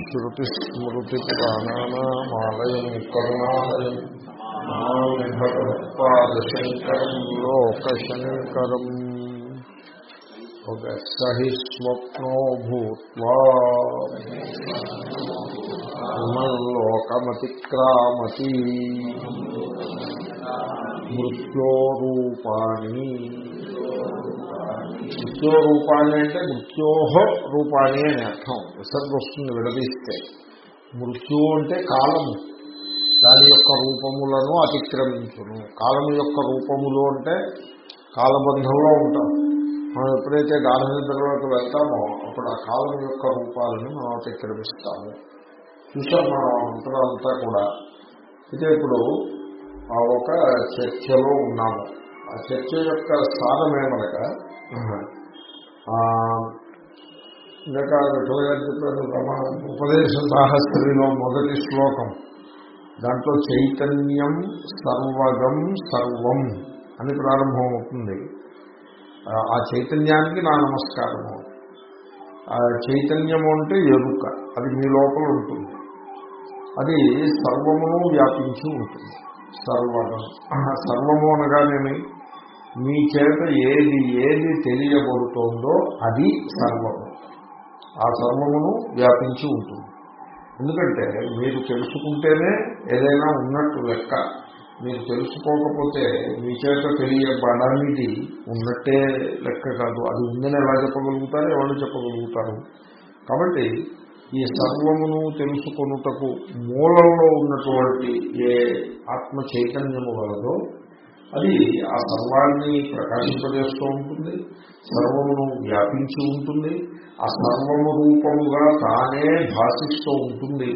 श्रुतिस्मृतिपुराणानामालयम् करुणालयम् मामि भगवत्पादशङ्करम् लोकशङ्करम् स हि स्वप्नो भूत्वा लोकमतिक्रामति మృత్యోరూపాణి రూపాన్ని అంటే మృత్యోహ రూపాన్ని అని అర్థం. విసర్గ వస్తుంది విడదీస్తే. మృత్యు అంటే కాలము. దాని యొక్క రూపములను అతిక్రమించును. కాలము యొక్క రూపములు అంటే కాలబంధంలో ఉంటాం. మనం ఎప్పుడైతే గాఢనిద్రలోకి వెళ్తామో అప్పుడు ఆ కాలం యొక్క రూపాలను మనం అతిక్రమిస్తాము. చూసాం మనం అంతరంతా కూడా. అయితే ఇప్పుడు ఆ ఒక చర్చలో ఉన్నాము. ఆ చర్చ యొక్క స్థానం ఏమనగా ఇంకా విఠలగారు చెప్పారు ఉపదేశ సాహస్త్రిలో మొదటి శ్లోకం. దాంట్లో చైతన్యం సర్వగం సర్వం అని ప్రారంభం అవుతుంది ఆ చైతన్యానికి నా నమస్కారము. ఆ చైతన్యము అంటే ఎరుక. అది మీ లోపల ఉంటుంది. అది సర్వమును వ్యాపించి ఉంటుంది. సర్వము సర్వము అనగానేమి? మీ చేత ఏది ఏది తెలియబడుతోందో అది సర్వము. ఆ సర్వమును వ్యాపించి ఉంటుంది. ఎందుకంటే మీరు తెలుసుకుంటేనే ఏదైనా ఉన్నట్టు లెక్క. మీరు తెలుసుకోకపోతే మీ చేత తెలియబడనిది ఉన్నట్టే లెక్క కాదు. అది ఉందని ఎలా చెప్పగలుగుతారు? ఎవరు చెప్పగలుగుతారు? కాబట్టి ఈ సర్వమును తెలుసుకొనుటకు మూలంలో ఉన్నటువంటి ఏ ఆత్మ చైతన్యము గలదో అది ఆ సర్వాన్ని ప్రకాశింపజేస్తూ ఉంటుంది సర్వమును వ్యాపించి ఉంటుంది ఆ సర్వము రూపముగా తానే భాషిస్తూ ఉంటుంది.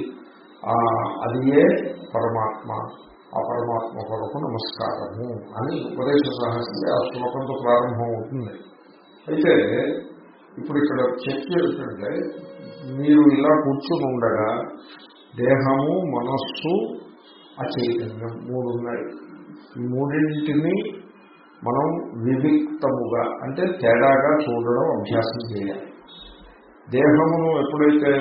అది ఏ? పరమాత్మ. ఆ పరమాత్మ కొరకు నమస్కారము అని ఉపదేశ సహస్రే ఆ శ్లోకంతో ప్రారంభం అవుతుంది అయితే ఇప్పుడు ఇక్కడ చర్చ ఏమిటంటే మీరు ఇలా కూర్చుని ఉండగా దేహము మనస్సు అచైతన్యం మూడు ఉన్నాయి. మూడింటిని మనం వివిక్తముగా అంటే తేడాగా చూడడం అభ్యాసం చేయాలి. దేహమును ఎప్పుడైతే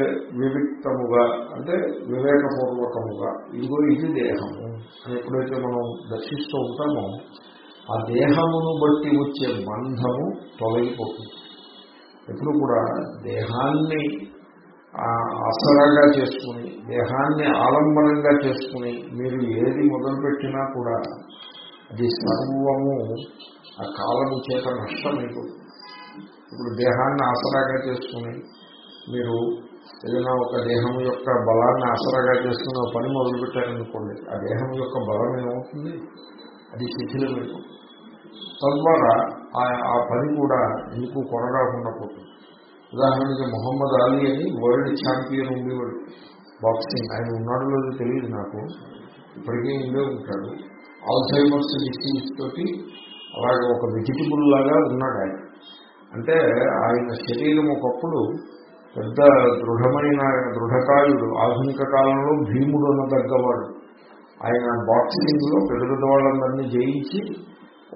వివిక్తముగా అంటే వివేకపూర్వకముగా ఇదిగో ఇది దేహము అని ఎప్పుడైతే మనం దర్శిస్తూ ఉంటామో ఆ దేహమును బట్టి వచ్చే బంధము తొలగిపోతుంది. ఎప్పుడు కూడా దేహాన్ని ఆసరాగా చేసుకుని దేహాన్ని ఆలంబనంగా చేసుకుని మీరు ఏది మొదలుపెట్టినా కూడా అది సర్వము ఆ కాలము చేత నష్టం మీకు. ఇప్పుడు దేహాన్ని ఆసరాగా చేసుకుని మీరు ఏదైనా ఒక దేహం యొక్క బలాన్ని ఆసరాగా చేసుకుని ఒక పని మొదలుపెట్టారనుకోండి ఆ దేహం యొక్క బలం ఏమవుతుంది? అది శిథిలమైపోతుంది. తద్వారా ఆ పని కూడా మీకు కొనగా పోతుంది ఉదాహరణకి మొహమ్మద్ అలీ అని వరల్డ్ ఛాంపియన్ ఉండేవాడు. బాక్సింగ్ ఆయన ఉన్నాడు లేదో తెలియదు నాకు. ఇప్పటికే ఉండే ఉంటాడు. ఆల్సైమర్స్ డిసీజ్ తోటి అలాగే ఒక వెజిటబుల్ లాగా ఉన్నాడు ఆయన. అంటే ఆయన శరీరం ఒకప్పుడు పెద్ద దృఢమైన దృఢకాయుడు ఆధునిక కాలంలో భీముడు అన్న తగ్గవాడు ఆయన బాక్సింగ్లో పెద్ద పెద్ద వాళ్ళందరినీ జయించి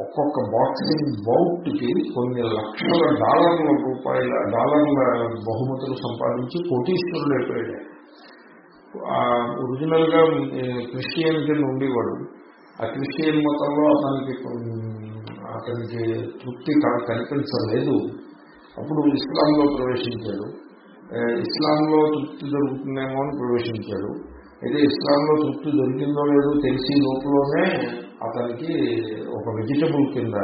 ఒక్కొక్క బాక్సింగ్ బౌట్కి కొన్ని లక్షల డాలర్ల రూపాయల డాలర్ల బహుమతులు సంపాదించి కోటీశ్వరులు అయిపోయాడు. ఒరిజినల్గా క్రిస్టియన్ కింద ఉండేవాడు. ఆ క్రిస్టియన్ మతంలో అతనికి అతనికి తృప్తి కనిపించలేదు. అప్పుడు ఇస్లాంలో ప్రవేశించాడు. ఇస్లాంలో తృప్తి దొరుకుతుందేమో అని ప్రవేశించాడు. అయితే ఇస్లాంలో తృప్తి దొరికిందో లేదో తెలిసి లోపలనే అతనికి ఒక వెజిటబుల్ కింద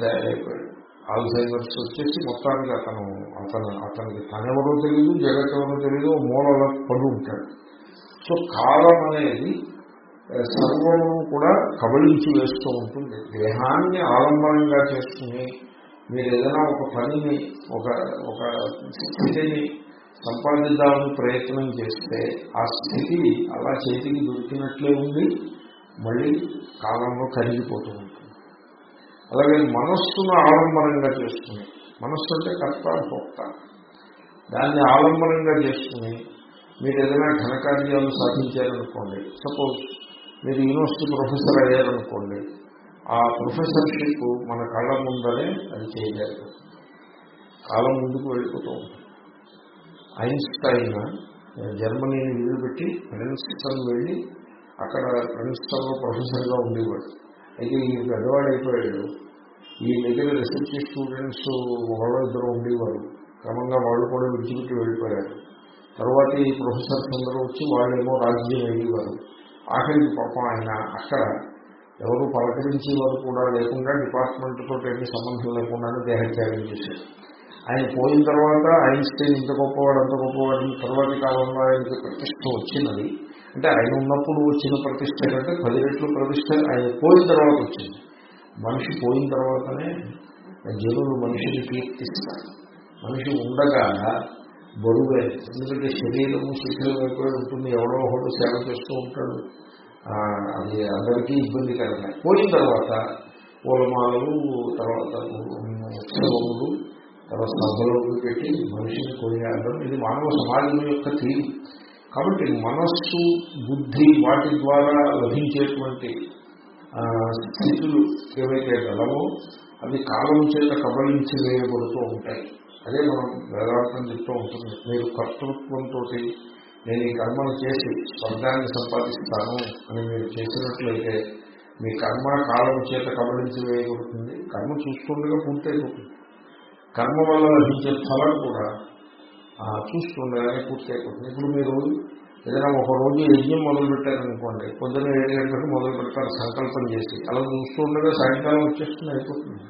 తయారైపోయాడు ఆల్జైమర్స్ వచ్చేసి మొత్తానికి అతను అతను అతనికి తనెవరో తెలియదు జగత్ ఎవరో తెలియదు మూలలో పడి ఉంటాడు సో కాలం అనేది సర్వము కూడా కబలించి వేస్తూ ఉంటుంది. దేహాన్ని ఆలంబనంగా చేసుకుని మీరు ఏదైనా ఒక పనిని ఒక ఒక స్థితిని సంపాదిద్దామని ప్రయత్నం చేస్తే ఆ స్థితి అలా చేతికి దొరికినట్లే ఉంది. మళ్ళీ కాలంలో కరిగిపోతూ ఉంటుంది. అలాగే మనస్సును ఆలంబనంగా చేసుకుని మనస్సు అంటే కర్త భోక్త. దాన్ని ఆలంబనంగా చేసుకుని మీరు ఏదైనా ఘనకార్యాలు సాధించారనుకోండి సపోజ్ మీరు యూనివర్సిటీ ప్రొఫెసర్ అయ్యారనుకోండి ఆ ప్రొఫెసర్షిప్ మన కళ్ళ ముందరే అది చేయలేదు. కాలం ముందుకు వెళ్ళిపోతూ ఉంటుంది. ఐన్స్టైన్ జర్మనీని వదిలిపెట్టి ప్రిన్స్టన్ వెళ్ళి అక్కడ ప్రిన్స్టన్లో ప్రొఫెసర్గా ఉండేవాడు. అయితే ఈ పెద్దవాడు అయిపోయాడు. ఈ దగ్గర రీసెర్చ్ స్టూడెంట్స్ ఒకళ్ళు ఇద్దరు ఉండేవారు. క్రమంగా వాళ్ళు కూడా విడిచిపెట్టి వెళ్ళిపోయారు. తర్వాత ఈ ప్రొఫెసర్స్ అందరూ వచ్చి వాళ్ళేమో రాజ్యం వెళ్ళేవారు ఆఖరికి పాపం ఆయన అక్కడ ఎవరు పలకరించే వారు కూడా లేకుండా డిపార్ట్మెంట్ తోటి ఏమి సంబంధం లేకుండానే దేహత్యాగం చేశారు. ఆయన పోయిన తర్వాత ఐన్స్టైన్ ఇంత గొప్పవాడు అంత గొప్పవాడు తర్వాతి కాలంలో ఆయనకి ప్రతిష్ట వచ్చినది. అంటే ఆయన ఉన్నప్పుడు వచ్చిన ప్రతిష్ట కంటే పది రెట్లు ప్రతిష్ట ఆయన పోయిన తర్వాత వచ్చింది. మనిషి పోయిన తర్వాతనే జనులు మనిషిని కీర్తిస్తారు. మనిషి ఉండగా బరువే. ఎందుకంటే శరీరము శిథిలం అయిపోయి ఉంటుంది. ఎవడో ఒకటి సేవ చేస్తూ ఉంటాడు. అది అందరికీ ఇబ్బందికరమే పోయిన తర్వాత పూలమాలలు తర్వాత ఉత్సవములు తర్వాత సభలోకి పెట్టి మనిషిని కొనియాడడం. ఇది మానవ సమాజం యొక్క తీరు కాబట్టి మనస్సు బుద్ధి వాటి ద్వారా లభించేటువంటి స్థితులు ఏవైతే గలవో అవి కాలం చేత కబలించి వేయబడుతూ ఉంటాయి. అదే మనం వేదార్థం చెప్తూ ఉంటుంది. మీరు కర్తృత్వంతో నేను ఈ కర్మను చేసి స్వర్గాన్ని సంపాదిస్తాను అని మీరు చేసినట్లయితే మీ కర్మ కాలం చేత కబలించి వేయబడుతుంది. కర్మ చూస్తుండగా పూర్తయిపోతుంది. కర్మ వల్ల లభించే ఫలం కూడా చూస్తుండగానే పూర్తి అయిపోతుంది ఇప్పుడు మీరు ఏదైనా ఒక రోజు యజ్ఞం మొదలు పెట్టారనుకోండి పొద్దున్న ఏడు గంటలకు మొదలు పెడతారు సంకల్పం చేసి. అలా చూస్తుండగా సాయంకాలం వచ్చేస్తుంది అయిపోతుంది.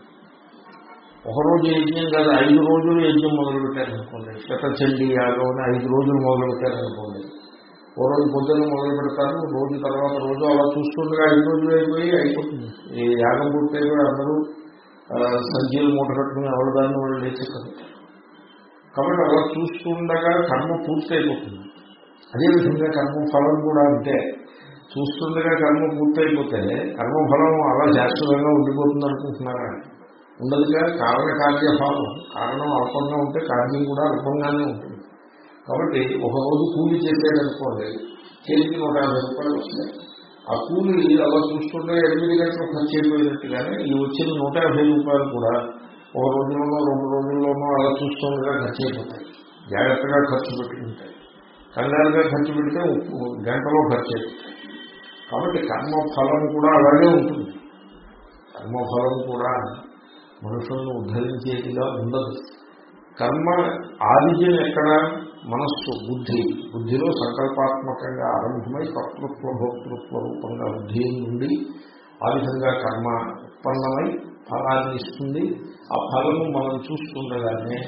ఒక రోజు యజ్ఞం కాదు ఐదు రోజులు యజ్ఞం మొదలు పెట్టారనుకోండి శతచండి యాగం అని ఐదు రోజులు మొదలు పెట్టారనుకోండి ఓ రోజు పొద్దున్న మొదలు పెడతారు రోజు తర్వాత రోజు అలా చూస్తుండగా ఐదు రోజులు అయిపోయి అయిపోతుంది. ఈ యాగం పూర్తయిపోయి అందరూ ఆ, మూట కట్టుకుని ఎవరి దాన్ని వాళ్ళు లేచి కాబట్టి అలా చూస్తుండగా కర్మ పూర్తయిపోతుంది. అదేవిధంగా కర్మ ఫలం కూడా అంతే. చూస్తుండగా కర్మ పూర్తయిపోతే కర్మఫలం అలా శాశ్వతంగా ఉండిపోతుంది అనుకుంటున్నారా? ఉండదుగా కారణ కార్యఫలం కారణం అల్పంగా ఉంటే కార్యం కూడా అల్పంగానే ఉంటుంది. కాబట్టి ఒక రోజు కూలి చేసేదనుకోండి చేతికి ఒక యాభై రూపాయలు వస్తాయి. ఆ కూలి అలా చూస్తుంటే ఎనిమిది గంటలు ఖర్చు అయిపోయినట్టుగానే ఈ వచ్చిన నూట యాభై రూపాయలు కూడా ఒక రోజుల్లోనో రెండు రోజుల్లోనో అలా చూస్తుండగా ఖర్చు అయిపోతాయి. జాగ్రత్తగా ఖర్చు పెట్టుకుంటాయి. కంగారుగా ఖర్చు పెడితే గంటలో ఖర్చు అయిపోతాయి. కాబట్టి కర్మఫలం కూడా అలాగే ఉంటుంది. కర్మఫలం కూడా మనుషులను ఉద్ధరించేదిగా ఉండదు. కర్మ ఆదిజం ఎక్కడ? మనస్సు బుద్ధి. బుద్ధిలో సంకల్పాత్మకంగా ఆరంభమై కర్తృత్వ భోక్తృత్వ రూపంగా బుద్ధి నుండి ఆ విధంగా కర్మ ఉత్పన్నమై ఫలాన్ని ఇస్తుంది. ఆ ఫలము మనం చూస్తుండగానే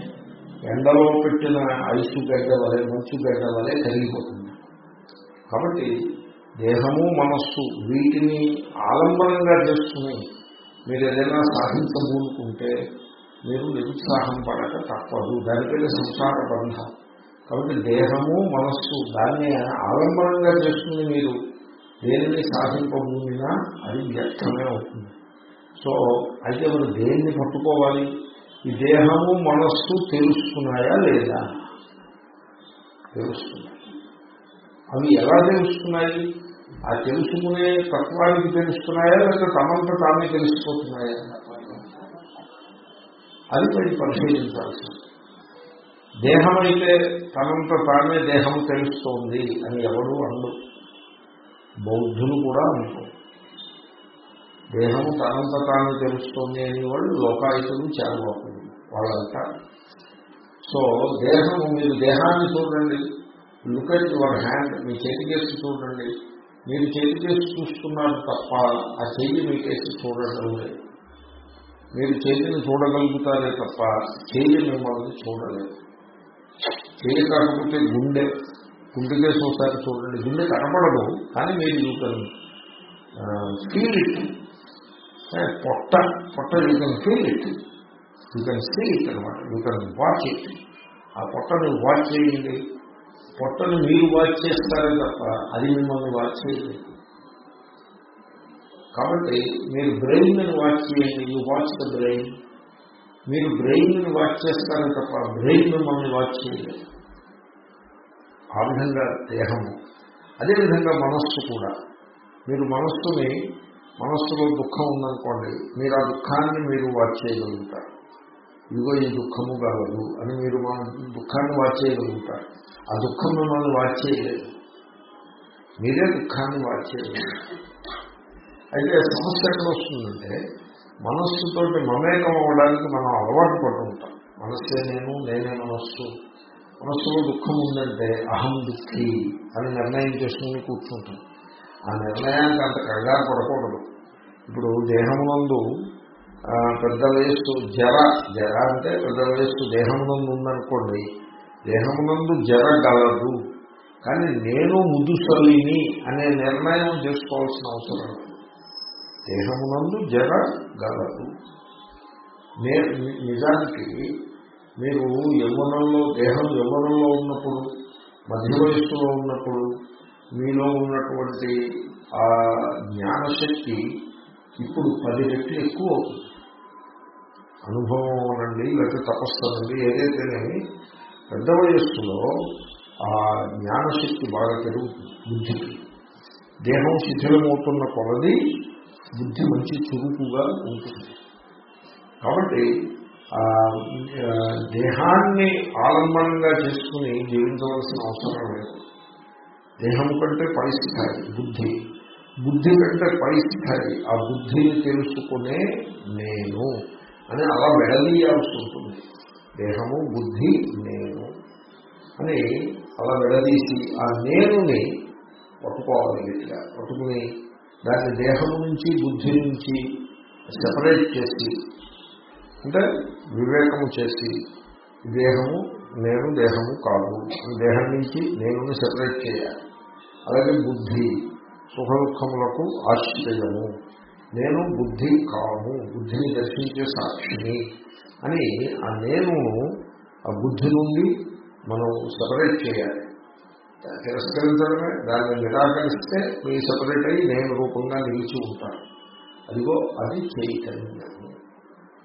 ఎండలో పెట్టిన ఐసు గడ్డ వలె మంచు గడ్డ వలె కరిగిపోతుంది. కాబట్టి దేహము మనస్సు వీటిని ఆలంబనంగా చేసుకుని మీరు ఏదైనా సాధించబూనుకుంటే మీరు నిరుత్సాహం పడక తప్పదు. దానిపైన సంసార బంధం. కాబట్టి దేహము మనస్సు దాన్ని ఆలంబనంగా చేసుకుని మీరు దేనిని సాధింపబూనినా అది వ్యర్థమే అవుతుంది. సో అయితే మనం దేన్ని పట్టుకోవాలి? ఈ దేహము మనస్సు తెలుసుకున్నాయా లేదా? తెలుస్తున్నాయి అవి ఎలా తెలుసుకున్నాయి? ఆ తెలుసుకునే తత్వానికి తెలుస్తున్నాయా లేక తమంత తామే తెలిసిపోతున్నాయా? అది మరి పరిశీలించాల్సి దేహం అయితే తనంత తానే దేహం తెలుస్తోంది అని ఎవరు అండు బౌద్ధులు కూడా అనుకో దేహము తనంత తాను తెలుస్తోంది అని వాళ్ళు లోకాయుతులు చేరబోతుంది వాళ్ళంతా. సో దేహము మీరు దేహాన్ని చూడండి. లుక్ అట్ యువర్ హ్యాండ్ మీ చేతికేసి చూడండి. మీరు చేతికేసి చూస్తున్నారు తప్ప ఆ చెయ్యి మీకేసి చూడటం లేదు. మీరు చేతిని చూడగలుగుతారే తప్ప చెయ్యి మిమ్మల్ని చూడలేదు. చెయ్యి కాకపోతే గుండె గుండెకేసి ఒకసారి చూడండి. గుండె కనపడదు కానీ మీరు చూడండి. కెన్ ఫీల్ ఇట్ పొట్ట పొట్ట you can feel it you can see it అనమాట. యూ కెన్ వాచ్ ఇట్ ఆ పొట్టని వాచ్ చేయండి. పొట్టను మీరు వాచ్ చేస్తారే తప్ప అది మిమ్మల్ని వాచ్ చేయండి కాబట్టి మీరు బ్రెయిన్ వాచ్ చేయండి. యూ వాచ్ ద బ్రెయిన్ మీరు బ్రెయిన్ వాచ్ చేస్తారే తప్ప బ్రెయిన్ మిమ్మల్ని వాచ్ చేయలేదు. ఆ విధంగా దేహము. అదేవిధంగా మనస్సు కూడా. మీరు మనస్సుని మనస్సులో దుఃఖం ఉందనుకోండి మీరు ఆ దుఃఖాన్ని మీరు వాచ్ చేయగలుగుతారు. ఇదిగో ఈ దుఃఖము కావదు అని మీరు మన దుఃఖాన్ని వాచ్ చేయగలుగుతారు. ఆ దుఃఖం మిమ్మల్ని చేయలేదు. మీరే దుఃఖాన్ని వాచేయలేదు అయితే సమస్య ఎక్కడ వస్తుందంటే మనస్సుతో మమేకం అవ్వడానికి మనం అలవాటు పడుతుంటాం. మనస్సే నేను నేనే మనస్సు. మనస్సులో దుఃఖం ఉందంటే అహం దుఃఖి అని నిర్ణయం చేసుకుని కూర్చుంటాం. ఆ నిర్ణయానికి అంత కంగారు పడకూడదు. ఇప్పుడు దేహమునందు పెద్ద వయస్సు జర జర అంటే పెద్ద వయస్సు దేహమునందు ఉందనుకోండి దేహమునందు జర గలదు. కానీ నేను ముదుసలిని అనే నిర్ణయం చేసుకోవాల్సిన అవసరం దేహమునందు జర గలదు. నే- నిజానికి మీరు యవ్వనంలో దేహం యవ్వనంలో ఉన్నప్పుడు మధ్య వయస్సులో ఉన్నప్పుడు మీలో ఉన్నటువంటి ఆ జ్ఞానశక్తి ఇప్పుడు పది రెట్లు ఎక్కువ అవుతుంది. అనుభవం అనండి లేకపోతే తపస్సు అనండి ఏదైతేనేమి పెద్ద వయస్సులో ఆ జ్ఞానశక్తి బాగా పెరుగుతుంది బుద్ధికి. దేహం శిథిలమవుతున్న కొలది బుద్ధి మంచి చురుకుగా ఉంటుంది. కాబట్టి దేహాన్ని ఆలంబనంగా చేసుకుని జీవించవలసిన అవసరం లేదు. దేహం కంటే పరిస్థితి బుద్ధి. బుద్ధి కంటే పరిస్థితి. ఆ బుద్ధిని తెలుసుకునే నేను అని అలా విడదీయాల్సి ఉంటుంది. దేహము బుద్ధి నేను అని అలా విడదీసి ఆ నేనుని పట్టుకోవాలి గట్టిగా. పట్టుకుని దాన్ని దేహం నుంచి బుద్ధి నుంచి సెపరేట్ చేసి అంటే వివేకము చేసి దేహము నేను దేహము కాదు. దేహం నుంచి నేను సెపరేట్ చేయాలి. అలాగే బుద్ధి సుఖ దుఃఖములకు ఆశ్చర్యము. నేను బుద్ధి కాము బుద్ధిని దర్శించే సాక్షిని అని ఆ నేను ఆ బుద్ధి నుండి మనం సపరేట్ చేయాలి. తిరస్కరించడమే దాన్ని నిరాకరిస్తే మీ సపరేట్ అయ్యి నేను రూపంగా నిలిచి ఉంటాను. అదిగో అది చైతన్యము.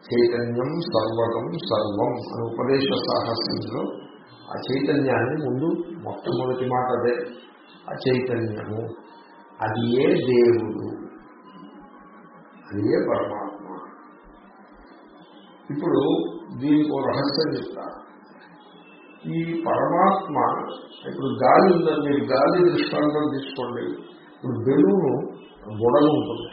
చైతన్యం సర్వకం సర్వం అనే ఉపదేశ సాహసంలో ఆ చైతన్యాన్ని ముందు మొట్టమొదటి మాట అదే ఆ చైతన్యము. అది ఏ దేవుడు? అది ఏ పరమాత్మ? ఇప్పుడు దీనికి ఒక రహస్యం చెప్తా ఈ పరమాత్మ ఇప్పుడు గాలి ఉందని మీరు గాలి దృష్టాంతం తీసుకోండి. ఇప్పుడు బెలూను బుడగ ఉంటుంది.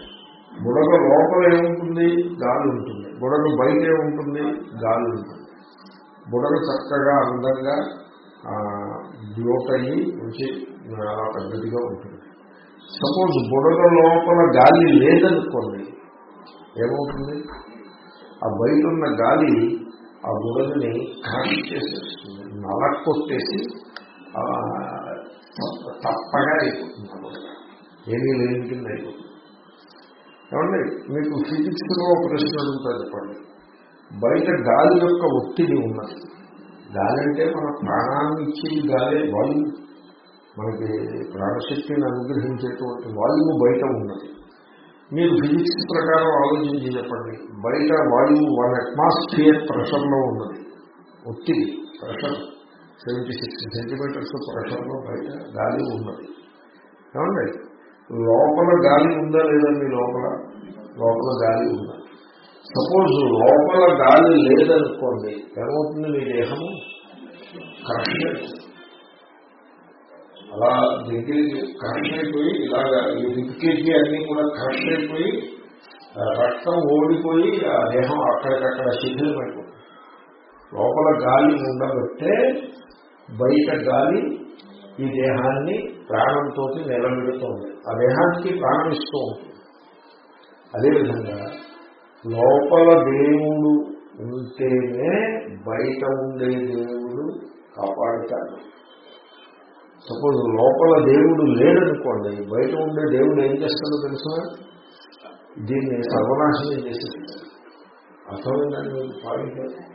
బుడగ లోపల ఏముంటుంది? గాలి ఉంటుంది. బుడగ బయట ఏముంటుంది? గాలి ఉంటుంది. బుడగ చక్కగా అందంగా బ్లోట్ అయ్యి మంచి అలా పెద్దదిగా ఉంటుంది. సపోజ్ బుడగ లోపల గాలి లేదనుకోండి ఏమవుతుంది? ఆ బయట ఉన్న గాలి ఆ బుడగని క్రాష్ చేసేస్తుంది నలక్కొట్టేసి కొట్టేసి తప్పగా అయిపోతుంది ఆ ఏమీ లేని కింద అయిపోతుంది. ఏమండి మీకు ఫిజిక్స్లో ఒక ప్రశ్న అడుగుతా చెప్పండి. బయట గాలి యొక్క ఒత్తిడి ఉన్నది. గాలి అంటే మన ప్రాణాన్ని ఇచ్చేది గాలి వాయువు మనకి ప్రాణశక్తిని అనుగ్రహించేటువంటి వాయువు బయట ఉన్నది. మీరు ఫిజిక్స్ ప్రకారం ఆలోచించి చెప్పండి. బయట వాయువు వన్ అట్మాస్ఫియర్ ప్రెషర్లో ఉన్నది. ఒత్తిడి ప్రెషర్ సెవెంటీ సిక్స్ సెంటీమీటర్స్ ప్రెషర్లో బయట గాలి ఉన్నది. ఏమండి? లోపల గాలి ఉందా లేదా మీ లోపల? లోపల గాలి ఉందా? సపోజ్ లోపల గాలి లేదనుకోండి ఏమవుతుంది మీ దేహము? కరెక్ట్ అలా దగ్గరికి కరెక్ట్ అయిపోయి ఇలాగా ఈ రిప్కేజీ అన్ని కూడా కరెక్ట్ అయిపోయి రక్తం ఓడిపోయి ఆ దేహం అక్కడికక్కడ శిథిలమైపోతుంది లోపల గాలి ఉండబట్టే బయట గాలి ఈ దేహాన్ని ప్రాణంతో నిలబెడుతుంది. ఆ దేహానికి ప్రాణం ఇస్తూ ఉంటుంది. అదేవిధంగా లోపల దేవుడు ఉంటేనే బయట ఉండే దేవుడు కాపాడుతాడు. సపోజ్ లోపల దేవుడు లేడనుకోండి బయట ఉండే దేవుడు ఏం చేస్తాడో తెలుసా? దీన్ని సర్వనాశనం చేసేస్తాడు అర్థమైందని మీరు పాటించారు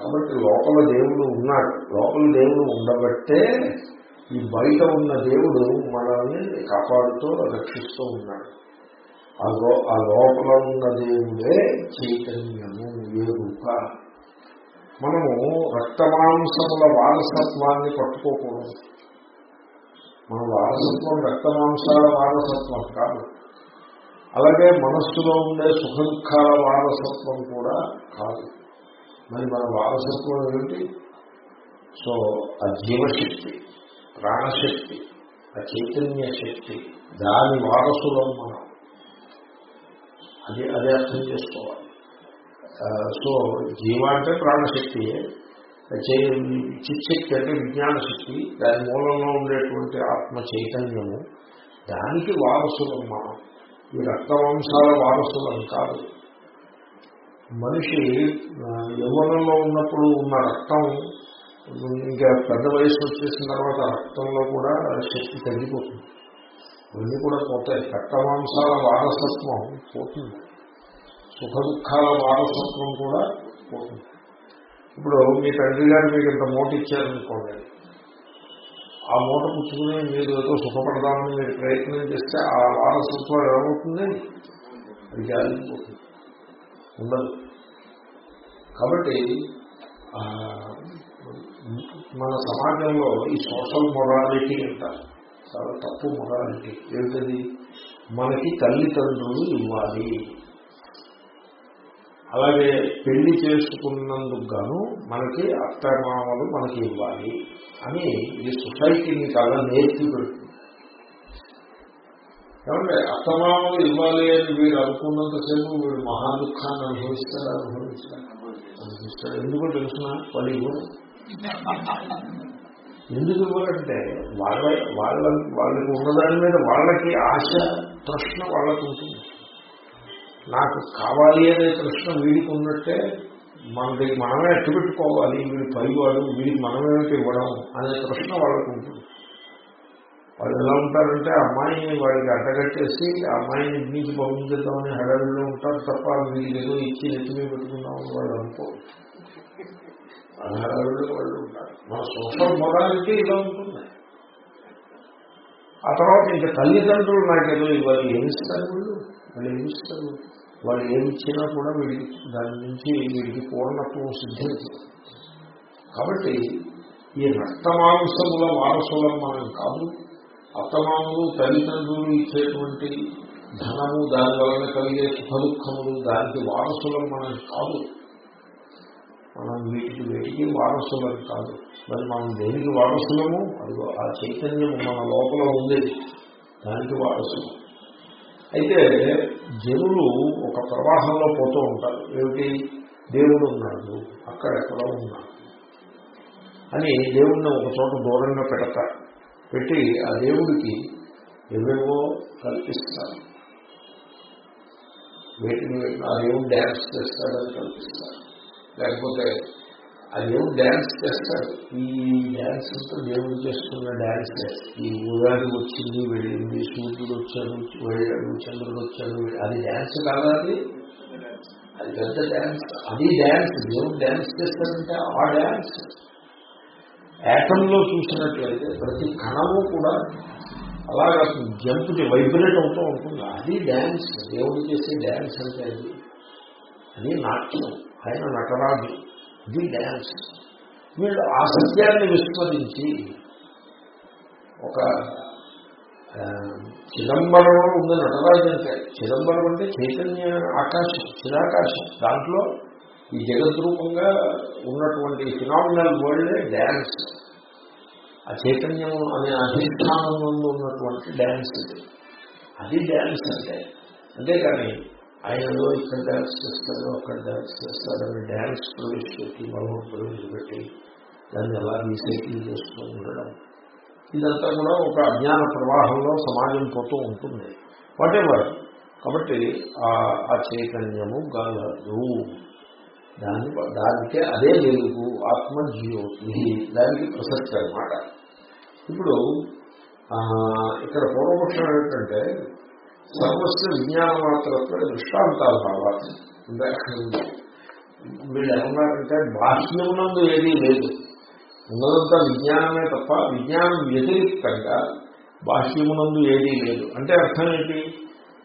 కాబట్టి లోపల దేవుడు ఉన్నాడు లోపల దేవుడు ఉండబట్టే ఈ బయట ఉన్న దేవుడు మనల్ని కాపాడుతూ రక్షిస్తూ ఉన్నాడు. ఆ లో- ఆ లోపల ఉన్న దేవుడే చైతన్యము ఎరుక మనము రక్తమాంసముల వారసత్వాన్ని పట్టుకోకూడదు. మన వారసత్వం రక్తమాంసాల వారసత్వం కాదు. అలాగే మనస్సులో ఉండే సుఖ దుఃఖాల వారసత్వం కూడా కాదు. మరి మన వారసత్వం ఏమిటి? సో ఆ జీవశక్తి ప్రాణశక్తి ఆ చైతన్య శక్తి దాని వారసులం మనం. అది అదే అర్థం చేసుకోవాలి. సో జీవ అంటే ప్రాణశక్తియే. చిత్శక్తి అంటే విజ్ఞాన శక్తి దాని మూలంలో ఉండేటువంటి ఆత్మ చైతన్యము దానికి వారసులం మనం ఈ రక్తవంశాల వారసులం కాదు. మనిషి యవ్వనంలో ఉన్నప్పుడు ఉన్న రక్తం ఇంకా పెద్ద వయసు వచ్చేసిన తర్వాత రక్తంలో కూడా శక్తి తగ్గిపోతుంది. ఇవన్నీ కూడా పోతాయి. రక్తమాంసాల వారసత్వం పోతుంది. సుఖ దుఃఖాల వారసత్వం కూడా పోతుంది. ఇప్పుడు మీ తండ్రి గారు మీకు ఇంత మూట ఇచ్చారనుకోండి ఆ మూట పుచ్చుకుని మీరు ఏదో సుఖపడదామని మీరు ప్రయత్నం చేస్తే ఆ వారసత్వం ఏమవుతుంది? అది జారిపోతుంది ఉండదు. కాబట్టి మన సమాజంలో ఈ సోషల్ మొరాలిటీ అంటారు. చాలా తప్పు మొరాలిటీ. ఏమిటది? మనకి తల్లిదండ్రులు ఇవ్వాలి. అలాగే పెళ్ళి చేసుకున్నందుకు గాను మనకి అత్తమామలు మనకి ఇవ్వాలి అని ఈ సొసైటీని చాలా నేర్చి పెడుతుంది. ఏమంటే అత్తమామలు ఇవ్వాలి అని వీడు అనుకున్నంతసేపు వీడు మహా దుఃఖాన్ని అనుభవిస్తారా అనుభవిస్తారా అనుభవిస్తాడు ఎందుకో తెలుసిన వాళ్ళు ఇవ్వరు. ఎందుకు ఇవ్వాలంటే వాళ్ళ వాళ్ళ వాళ్ళకి ఉన్నదాని మీద వాళ్ళకి ఆశ ప్రశ్న వాళ్ళకు ఉంటుంది. నాకు కావాలి అనే ప్రశ్న వీడికి ఉన్నట్టే మనకి మనమే పెట్టుకోవాలి వీడి పైవాడు వీడికి మనమేమిటి ఇవ్వడం అనే ప్రశ్న వాళ్ళకు ఉంటుంది. వాళ్ళు ఎలా ఉంటారంటే అమ్మాయిని వాడికి అడ్డగట్టేసి అమ్మాయిని ఇంటికి పంపించేద్దామని హడావిడిలో ఉంటారు తప్ప వీళ్ళు ఏదో ఇచ్చి నెత్తిమీ పెట్టుకుందామని వాళ్ళు అనుకో హడావిడిలో వాళ్ళు ఉంటారు. మన సోషల్ మొరాలిటీ ఇలా ఉంటుంది. ఆ తర్వాత ఇంకా తల్లిదండ్రులు నాకేదో ఇవ్వాలి. ఏమిస్తారు వాళ్ళు? వాళ్ళు ఏమిస్తారు వాడు ఏమిచ్చినా కూడా వీడికి దాని నుంచి వీడికి పూర్ణత్వం సిద్ధించదు కాబట్టి ఈ రక్తమాంసముల వారసులం మనం కాదు అత్తమాములు తల్లిదండ్రులు ఇచ్చేటువంటి ధనము దాని వలన కలిగే సుఖ దుఃఖములు దానికి వారసులం మనం కాదు. మనం వీటికి వేటికి వారసులం కాదు. మరి మనం దేనికి వారసులము? అది ఆ చైతన్యం మన లోపల ఉంది. దానికి వారసులం. అయితే జనులు ఒక ప్రవాహంలో పోతూ ఉంటారు. ఏమిటి? దేవుడు ఉన్నాడు. అక్కడెక్కడ ఉన్నాడు. అని దేవుణ్ణి ఒక చోట దూరంగా పెడతారు. పెట్టి ఆ దేవుడికి ఏవేవో కల్పిస్తారు. వేటిని ఆ దేవుడు డ్యాన్స్ చేస్తాడని కల్పిస్తారు. లేకపోతే ఆ డ్యాన్స్ చేస్తారు. ఈ డ్యాన్స్ దేవుడు చేస్తున్న డ్యాన్స్ ఈ ఉగాది వచ్చింది వెళ్ళింది సూర్యుడు వచ్చాడు వెళ్ళాడు చంద్రుడు వచ్చాడు అది డ్యాన్స్ కాదా అది? అది పెద్ద డ్యాన్స్ అది డ్యాన్స్ దేవుడు డ్యాన్స్ చేస్తారంటే ఆ డ్యాన్స్ యాటంలో చూసినట్లయితే ప్రతి కణము కూడా అలాగా జంపుకి వైబ్రేట్ అవుతూ ఉంటుంది. అది డ్యాన్స్ దేవుడు చేసే డ్యాన్స్ అంటే అది. అది నాట్యం. ఆయన నటరాజు. ఇది డ్యాన్స్ వీళ్ళు ఆ సత్యాన్ని విస్మరించి ఒక చిదంబరం ఉంది నటరాజు అంటే చిదంబరం అంటే చైతన్య ఆకాశం చిరాకాశం దాంట్లో ఈ జగద్రూపంగా ఉన్నటువంటి ఫినామినల్ వరల్డ్ డ్యాన్స్ ఆ చైతన్యం అనే అధిష్టానం ఉన్నటువంటి డ్యాన్స్ ఇది. అది డ్యాన్స్ అంటే. అంతేకాని ఆయనలో ఇక్కడ డ్యాన్స్ చేస్తారు అక్కడ డ్యాన్స్ చేస్తాడని డ్యాన్స్ ప్రవేశపెట్టి మనం ప్రవేశపెట్టి దాన్ని ఎలా రీసైకిల్ చేస్తూ ఉండడం ఇదంతా కూడా ఒక అజ్ఞాన ప్రవాహంలో సమాజం పోతూ ఉంటుంది. వాటెవర్ కాబట్టి ఆ చైతన్యము గలదు. దాని దానికే అదే వెలుగు ఆత్మజ్యోతి దానికి ప్రసక్తి అనమాట ఇప్పుడు ఇక్కడ పూర్వపక్షం ఏంటంటే సర్వస్వ విజ్ఞాన మాత్రత్వ దృష్టాంతాలు కావాలి. వీళ్ళు ఏమన్నారంటే బాహ్యమునందు ఏదీ లేదు. ఉన్నదంతా విజ్ఞానమే తప్ప విజ్ఞానం వ్యతిరిక్తంగా బాహ్యమునందు ఏదీ లేదు. అంటే అర్థం ఏంటి?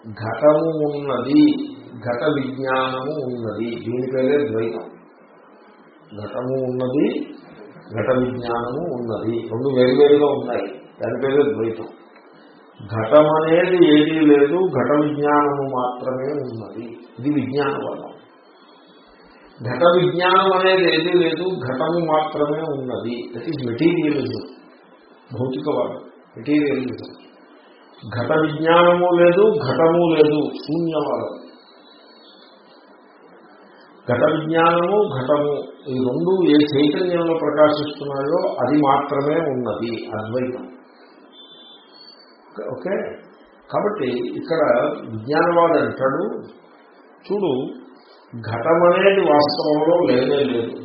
ఘటము ఉన్నది ఘట విజ్ఞానము ఉన్నది. దీని పేరే ద్వైతం. ఘటము ఉన్నది ఘట విజ్ఞానము ఉన్నది. రెండు వేరువేరుగా ఉన్నాయి. దాని పేరే ద్వైతం. ఘటం అనేది ఏదీ లేదు ఘట విజ్ఞానము మాత్రమే ఉన్నది. ఇది విజ్ఞాన వల్ల ఘట విజ్ఞానం అనేది ఏదీ లేదు ఘటము మాత్రమే ఉన్నది. దట్ ఈజ్ మెటీరియలిజం భౌతికవాదం మెటీరియలిజం ఘట విజ్ఞానము లేదు ఘటము లేదు. శూన్యవాదం. ఘట విజ్ఞానము ఘటము ఈ రెండు ఏ చైతన్యంలో ప్రకాశిస్తున్నాయో అది మాత్రమే ఉన్నది. అద్వైతం. ఓకే కాబట్టి ఇక్కడ విజ్ఞానవాడు అంటాడు చూడు ఘటం అనేది వాస్తవంలో లేనే లేదు.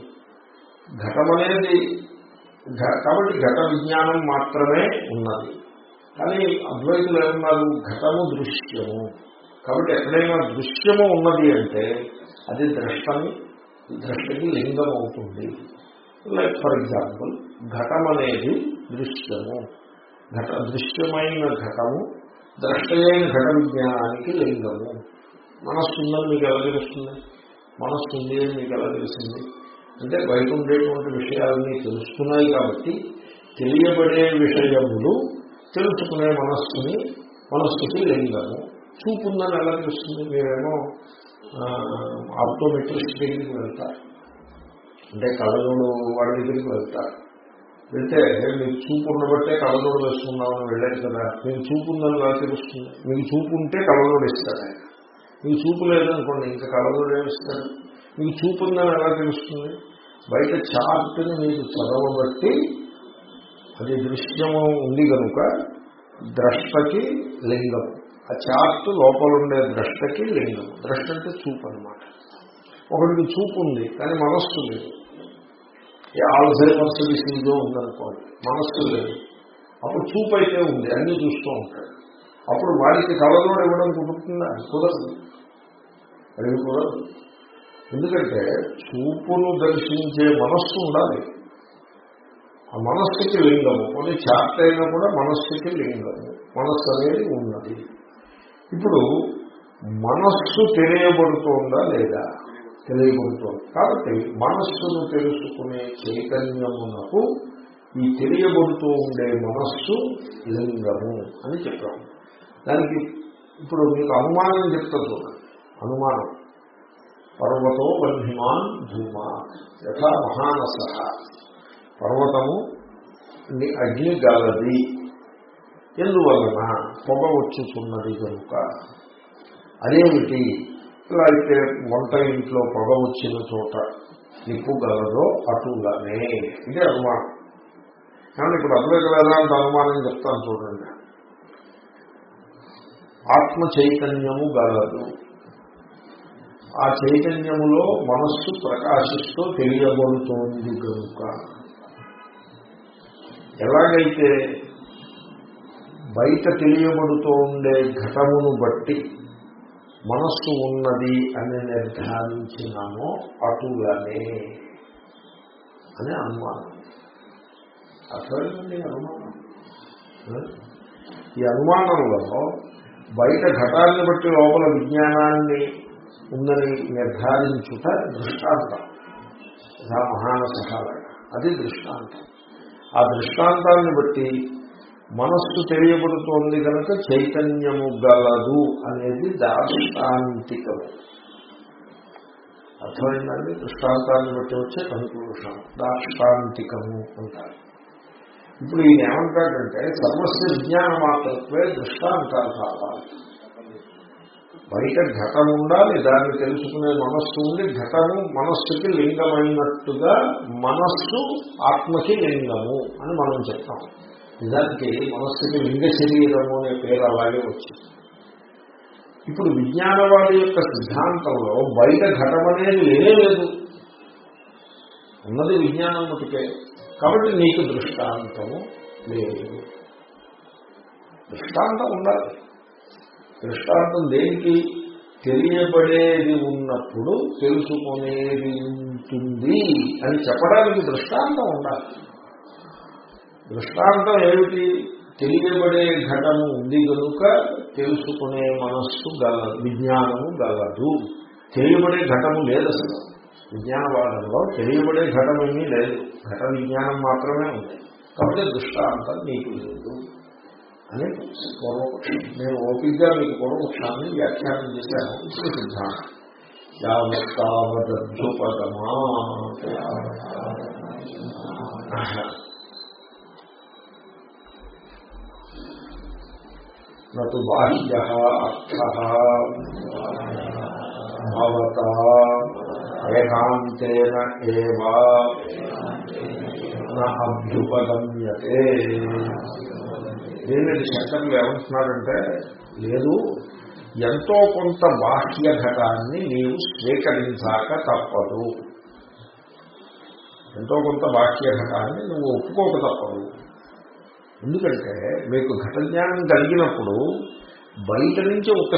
ఘటం అనేది కాబట్టి ఘట విజ్ఞానం మాత్రమే ఉన్నది. కానీ అద్వైతులు ఏమన్నారు? ఘటము దృశ్యము. కాబట్టి ఎక్కడైనా దృశ్యము ఉన్నది అంటే అది ద్రష్టము ద్రష్టకి లింగం అవుతుంది లైక్ ఫర్ ఎగ్జాంపుల్ ఘటం అనేది దృశ్యము. ఘట దృశ్యమైన ఘటము ద్రష్టయైన ఘట విజ్ఞానానికి లింగము. మనస్సు ఉందని మీకు ఎలా తెలుస్తుంది? మనస్సు ఉంది అని మీకు ఎలా తెలిసింది? అంటే బయట ఉండేటువంటి విషయాలని తెలుస్తున్నాయి కాబట్టి తెలియబడే విషయములు తెలుసుకునే మనస్సుని మనస్సుకి లింగము. చూపు ఉందని ఎలా తెలుస్తుంది? మీరేమో ఆప్టోమెట్రిస్ట్ దగ్గరికి వెళ్తారు. అంటే కళ్ళజోడు వాడి దగ్గరికి వెళ్తారు. వెళ్తే మీకు చూపు ఉండబట్టే కళ్ళలో వేసుకున్నామని వెళ్ళాను కదా. మీకు చూపు ఉందని ఎలా తెలుస్తుంది? మీకు చూపు ఉంటే కళ్ళలో ఇస్తాడు ఆయన. మీకు చూపు లేదనుకోండి ఇంకా కళ్ళలో ఏమిస్తాడు మీకు చూపు ఉందని ఎలా తెలుస్తుంది? బయట చార్ట్ని మీరు చదవబట్టి అది దృశ్యము ఉంది కనుక ద్రష్టకి లింగం ఆ చార్ట్ లోపల ఉండే ద్రష్టకి లింగం ద్రష్ట అంటే చూపు అనమాట ఒకటికి చూపు ఉంది కానీ మనస్సు లేదు. ఏ ఆల్జైమర్స్ డిసీజో ఉందనుకోండి. మనస్సు లేదు. అప్పుడు చూపు అయితే ఉంది అన్నీ చూస్తూ ఉంటాడు అప్పుడు వాడికి కలలోడు ఇవ్వడం కుదురుతుందా? కుదరదు. అది కుదరదు. ఎందుకంటే చూపును దర్శించే మనస్సు ఉండాలి. ఆ మనస్సుకి లింగము. కొన్ని చార్ట్ అయినా కూడా మనస్సుకి లింగము. మనస్సు అనేది ఉన్నది. ఇప్పుడు మనస్సు తెలియబడుతోందా లేదా? తెలియబడుతోంది కాబట్టి మనస్సును తెలుసుకునే చైతన్యమునకు ఈ తెలియబడుతూ ఉండే మనస్సు లింగము అని చెప్పాము. దానికి ఇప్పుడు మీకు అనుమానం చెప్తా చూడండి. అనుమానం. పర్వతో వన్హిమాన్ ధూమా యథా మహానస. పర్వతము అగ్ని గలది. ఎందువలన పొగ వచ్చుతున్నది కనుక? అదేమిటి? అయితే వంట ఇంట్లో పొగ వచ్చిన చోట నిప్పు గలదో అటుగానే. ఇది అనుమానం. కానీ ఇప్పుడు అద్వైత వేదాంత అనుమానం చెప్తాను చూడండి. ఆత్మ చైతన్యము గలదు. ఆ చైతన్యములో మనస్సు ప్రకాశిస్తూ తెలియబడుతోంది కనుక. ఎలాగైతే బయట తెలియబడుతూ ఉండే ఘటమును బట్టి మనస్సు ఉన్నది అని నిర్ధారించినామో అటుగానే అని అనుమానం. అసలు అనుమానం? ఈ అనుమానంలో బయట ఘటాన్ని బట్టి లోపల విజ్ఞానాన్ని ఉందని నిర్ధారించుట దృష్టాంతం. యథా మహానసహాలయ అది దృష్టాంతం. ఆ దృష్టాంతాన్ని బట్టి మనస్సు తెలియబడుతోంది కనుక చైతన్యము గలదు అనేది దాష్టాంతికము అర్థమైందండి? దృష్టాంతాన్ని బట్టి వచ్చే కన్క్లూషన్ దాష్టాంతికము అంటారు. ఇప్పుడు ఈయన ఏమంటాడంటే సర్వస్వ విజ్ఞాన మాత్రత్వే దృష్టాంతాలు కావాలి బయట ఘటం ఉండాలి దాన్ని తెలుసుకునే మనస్సు ఉండి ఘటము మనస్సుకి లింగమైనట్టుగా మనస్సు ఆత్మకి లింగము అని మనం చెప్తాం. నిజానికి మనస్సుకి లింగ శరీరము అనే పేరు అలాగే వచ్చింది. ఇప్పుడు విజ్ఞానవాది యొక్క సిద్ధాంతంలో బయట ఘటం అనేది లేనే లేదు. ఉన్నది విజ్ఞానం మటుకే కాబట్టి నీకు దృష్టాంతము లేదు. దృష్టాంతం ఉండాలి. దృష్టాంతం దేనికి? తెలియబడేది ఉన్నప్పుడు తెలుసుకునేది ఉంటుంది అని చెప్పడానికి దృష్టాంతం ఉండాలి. దృష్టాంతం ఏమిటి? తెలియబడే ఘటము ఉంది కనుక తెలుసుకునే మనస్సు గల విజ్ఞానము గలదు. తెలియబడే ఘటము లేదు అసలు. విజ్ఞానవాదంలో తెలియబడే ఘటమేమీ లేదు. ఘట విజ్ఞానం మాత్రమే ఉంది. కాబట్టి దృష్టాంతం నీకు లేదు అని పూర్వపక్షం. నేను ఓపికగా మీకు పూర్వపక్షాన్ని వ్యాఖ్యానం చేశాను. ఇప్పుడు సిద్ధాంతం. యావత్తావదధ్యుపదమా నటు బాహ్య అర్థ. భవత ఏకాంతేన ఏవా. అభ్యుపగమ్యతే. దీనిని శంకర్లు ఏమంటున్నారంటే లేదు ఎంతో కొంత బాహ్య ఘటాన్ని నీవు స్వీకరించాక తప్పదు. ఎంతో కొంత బాహ్య ఘటాన్ని నువ్వు ఒప్పుకోక తప్పదు. ఎందుకంటే మీకు ఘట జ్ఞానం కలిగినప్పుడు బయట నుంచి ఒక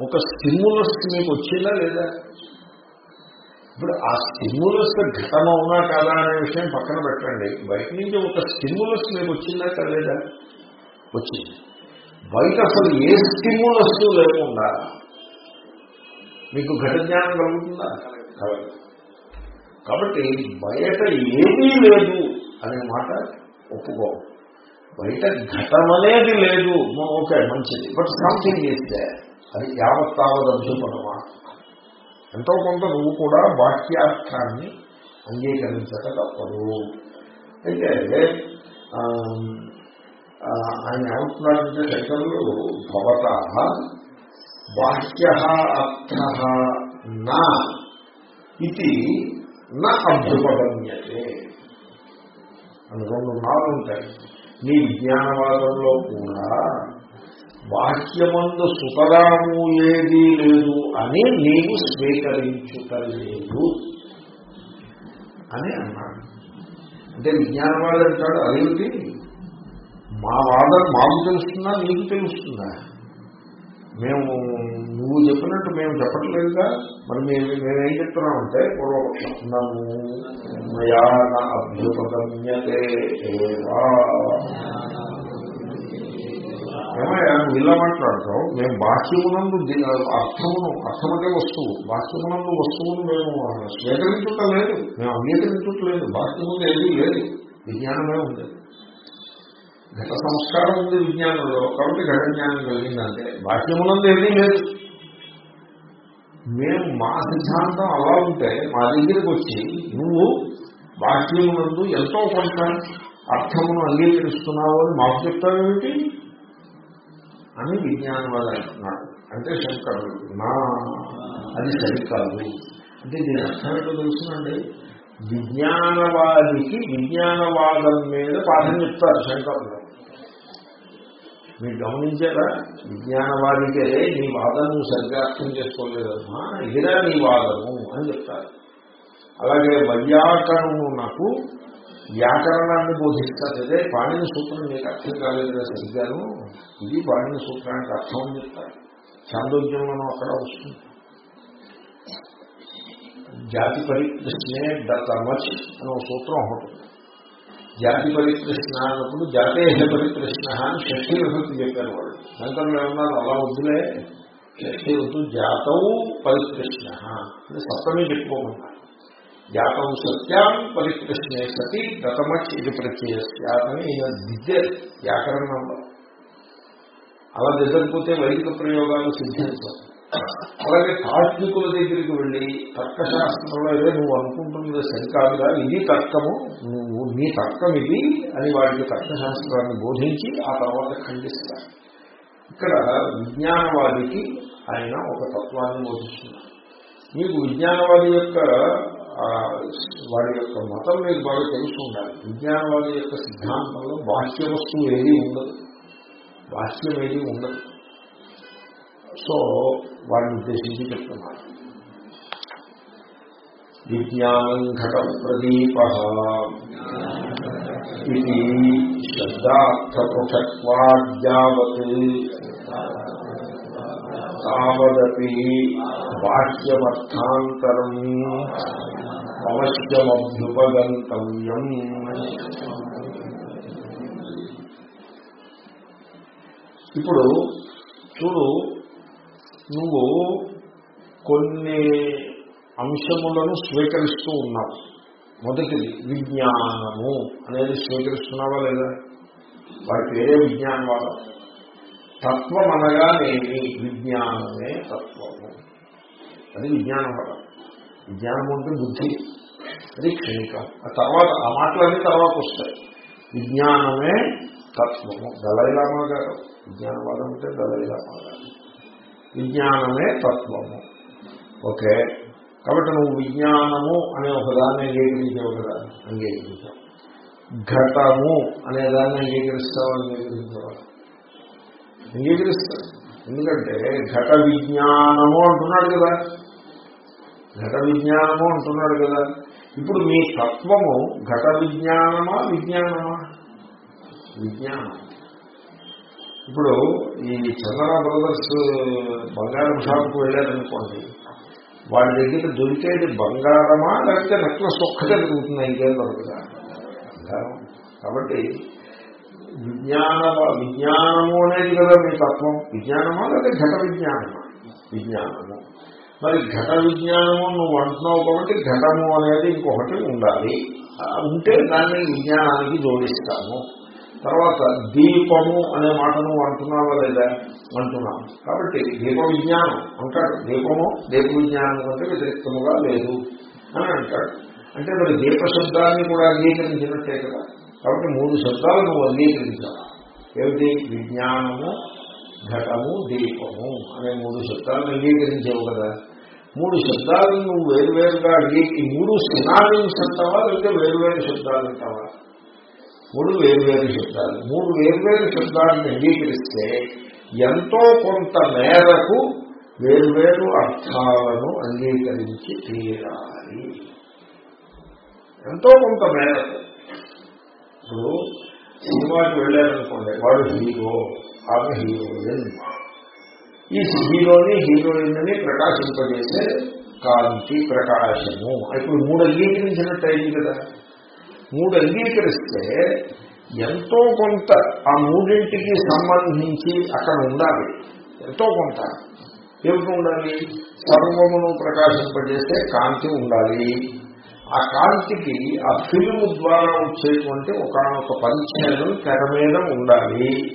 ఒక స్టిమ్యులస్ మీకు వచ్చిందా లేదా? ఇప్పుడు ఆ స్టిమ్యులస్ ఘటన అవునా కాదా అనే విషయం పక్కన పెట్టండి. బయట నుంచి ఒక స్టిమ్యులస్ మీకు వచ్చిందా లేదా వచ్చింది. బయట అసలు ఏ స్టిమ్యులస్ లేకుండా మీకు ఘట జ్ఞానం కలుగుతుందా? కలగదు. కాబట్టి బయట ఏమీ లేదు అనే మాట ఒప్పుకో బయట ఘటమనేది లేదు. ఓకే మంచిది. బట్ సంథింగ్ ఇస్తే అది యావత్తావద్ అభ్యుపణమా ఎంతో కొంత నువ్వు కూడా బాహ్యార్థాన్ని అంగీకరించక తప్పదు. అయితే ఆయన ఏమంటున్నారంటే శంకరులు భవత బాహ్య అర్థ నా ఇది నా అభ్యుపగమ్యతే అని రెండు నాలుగు ఉంటాయి. మీ విజ్ఞానవాదంలో కూడా బాహ్యమందు సుఖరాము ఏదీ లేదు అని నీవు స్వీకరించుటలేదు అని అన్నాడు. అంటే విజ్ఞానవాదం అంటాడు అదేమిటి? మా వాదం మాకు తెలుస్తుందా? నీకు తెలుస్తుందా? మేము నువ్వు చెప్పినట్టు మేము చెప్పట్లేదుగా. మరి మేము మేమేం చెప్తున్నామంటే పూర్వపక్షం నన్ను మయా అభ్యుపగమ్యతే ఏమయ్యా నువ్వు ఇలా మాట్లాడతావు? మేము బాహ్యమునందు అర్థమును అర్థమటే వస్తువు. బాహ్యమునందు వస్తువును మేము స్వీకరించుట లేదు. మేము అంగీకరించుటలేదు బాహ్యముందు ఏది లేదు. విజ్ఞానమే ఉంది. సంస్కారం ఉంది విజ్ఞానంలో కాబట్టి ఘట జ్ఞానం కలిగిందంటే బాహ్యమునందు ఏమీ లేదు. మేము మా సిద్ధాంతం అలా ఉంటే మా దగ్గరికి వచ్చి నువ్వు బాహ్యమునందు ఎంతో కొంత అర్థమును అంగీకరిస్తున్నావు అని మాకు చెప్తావేమిటి అని విజ్ఞానవాద అంటున్నాడు. అంటే శంకరుడు. నా అది సరికాదు. అంటే దీని అర్థం ఏంటో తెలుసునండి. విజ్ఞానవాదికి విజ్ఞానవాదం మీద పాఠం చెప్తారు శంకరుడు మీరు గమనించారా? విజ్ఞానవాదికే నీ వాదం నువ్వు సరిగ్గా అర్థం చేసుకోలేదమ్మా ఇదిరా నీ వాదము అని చెప్తారు. అలాగే వైయాకరణము నాకు వ్యాకరణాన్ని బోధిస్తారు. అదే పాణిని సూత్రం నీకు అర్థం కాలేదు సరిగ్గాను. ఇది పాణిని సూత్రానికి అర్థం అని చెప్తారు. చాందోద్యంలో అక్కడ వస్తుంది. జాతి పరికృష్ణే దత్తమచ్ అనే సూత్రం ఒకటి. జాతి పరికృష్ణ అన్నప్పుడు జాతేహ పరికృష్ణ అని షష్ఠీ విభక్తి చెప్పారు వాళ్ళు శంకర్లు ఏమన్నారు అలా వద్దులే. షష్ఠీ వద్దు జాతవు పరికృష్ణ అని సప్తమే చెప్పుకోమన్నారు జాతం సత్యాం పరికృష్ణే సతి గతమచ్ ఇది ప్రత్యయ అని ఈయన దిద్దే వ్యాకరణంలో అలా దిద్దకపోతే వైదిక ప్రయోగాలు సిద్ధించవు అలాగే తాత్వికుల దగ్గరికి వెళ్ళి తర్కశాస్త్రంలో ఏదో నువ్వు అనుకుంటున్నది సరికాదుగా ఇది తర్కము నువ్వు నీ తర్కం ఇది అని వాడికి తర్కశాస్త్రాన్ని బోధించి ఆ తర్వాత ఖండిస్తారు. ఇక్కడ విజ్ఞానవాదికి ఆయన ఒక తత్వాన్ని బోధిస్తున్నారు. మీకు విజ్ఞానవాది యొక్క వాడి యొక్క మతం మీకు బాగా తెలుసు ఉండాలి. విజ్ఞానవాది యొక్క సిద్ధాంతంలో బాహ్య వస్తువు ఏది ఉండదు. బాహ్యం ఏది ఉండదు. సో వాడిని ఉద్దేశించి చెప్తున్నారు. విజ్ఞానం ఘట ప్రదీప ఇది శబ్దార్థపృథక్వాద్యావత్. తావదీ బాహ్యమర్థాంతరం అవశ్యమభ్యుపగంతవ్యం. ఇప్పుడు చూడు నువ్వు కొన్ని అంశములను స్వీకరిస్తూ ఉన్నావు. మొదటిది విజ్ఞానము. అనేది స్వీకరిస్తున్నావా లేదా? వాటి పేరే విజ్ఞానవాదం తత్వం అనగానేమి? విజ్ఞానమే తత్వము. అది విజ్ఞానం పదం విజ్ఞానం అంటే బుద్ధి. అది క్షణికం. ఆ తర్వాత ఆ మాటలన్నీ తర్వాత వస్తాయి. విజ్ఞానమే తత్వము. దళైలామా గారు. విజ్ఞానవాదం అంటే దళైలామా గారు. విజ్ఞానమే తత్వము. ఓకే? కాబట్టి నువ్వు విజ్ఞానము అనే ఒకదాన్ని అంగీకరించావు కదా. అంగీకరించావు. ఘటము అనే దాన్ని అంగీకరిస్తావు అంగీకరించావు. అంగీకరిస్తావు. ఎందుకంటే ఘట విజ్ఞానము అంటున్నాడు కదా. ఘట విజ్ఞానము అంటున్నాడు కదా. ఇప్పుడు మీ తత్వము ఘట విజ్ఞానమా విజ్ఞానమా? విజ్ఞానం. ఇప్పుడు ఈ చందన బ్రదర్స్ బంగారం షాప్కి వెళ్ళారనుకోండి వాళ్ళ దగ్గర దొరికేది బంగారమా లేకపోతే నెక్లెస్ ఒక్కటే దొరుకుతుంది ఇంకేం దొరకదా కాబట్టి విజ్ఞాన విజ్ఞానము అనేది కదా మీ తత్వం. విజ్ఞానమా లేదా ఘట విజ్ఞానమా? విజ్ఞానము. మరి ఘట విజ్ఞానము నువ్వు అంటున్నావు కాబట్టి ఘటము అనేది ఇంకొకటి ఉండాలి. ఉంటే దాన్ని విజ్ఞానానికి జోడిస్తాము. తర్వాత దీపము అనే మాటను అంటున్నావా లేదా? అంటున్నాం. కాబట్టి దీప విజ్ఞానం అంటాడు. దీపము దీప విజ్ఞానం కంటే వ్యతిరేక్తముగా లేదు అని అంటాడు. అంటే మరి దీప శబ్దాన్ని కూడా అంగీకరించినట్టే కదా. కాబట్టి మూడు శబ్దాలు నువ్వు అంగీకరించాలి? ఏమిటి? విజ్ఞానము ఘటము దీపము అనే మూడు శబ్దాలను అంగీకరించావు కదా. మూడు శబ్దాలను నువ్వు వేరువేరుగా అంగీ మూడు సినానిమ్స్ అంటావా లేకపోతే వేరువేరు శబ్దాలు అంటావా మూడు వేరువేరు శబ్దాలు. మూడు వేరువేరు శబ్దాలను అంగీకరిస్తే ఎంతో కొంత మేరకు వేర్వేరు అర్థాలను అంగీకరించి తీరాలి. ఎంతో కొంత మేరకు. ఇప్పుడు సినిమాకి వెళ్ళారనుకోండి వాడు హీరో ఆమె హీరోయిన్. ఈ హీరోని హీరోయిన్ అని ప్రకాశింపజేసే కాంతి ప్రకాశము. ఇప్పుడు మూడు అంగీకరించినట్టు అయింది కదా. మూడు అంగీకరిస్తే ఎంతో కొంత ఆ మూడింటికి సంబంధించి అక్కడ ఉండాలి. ఎంతో కొంత. ఏమిటి ఉండాలి? సర్వమును ప్రకాశింపజేస్తే కాంతి ఉండాలి. ఆ కాంతికి ఆ ఫిల్మ్ ద్వారా వచ్చేటువంటి ఒకనొక పరిచయం తెర మీద ఉండాలి.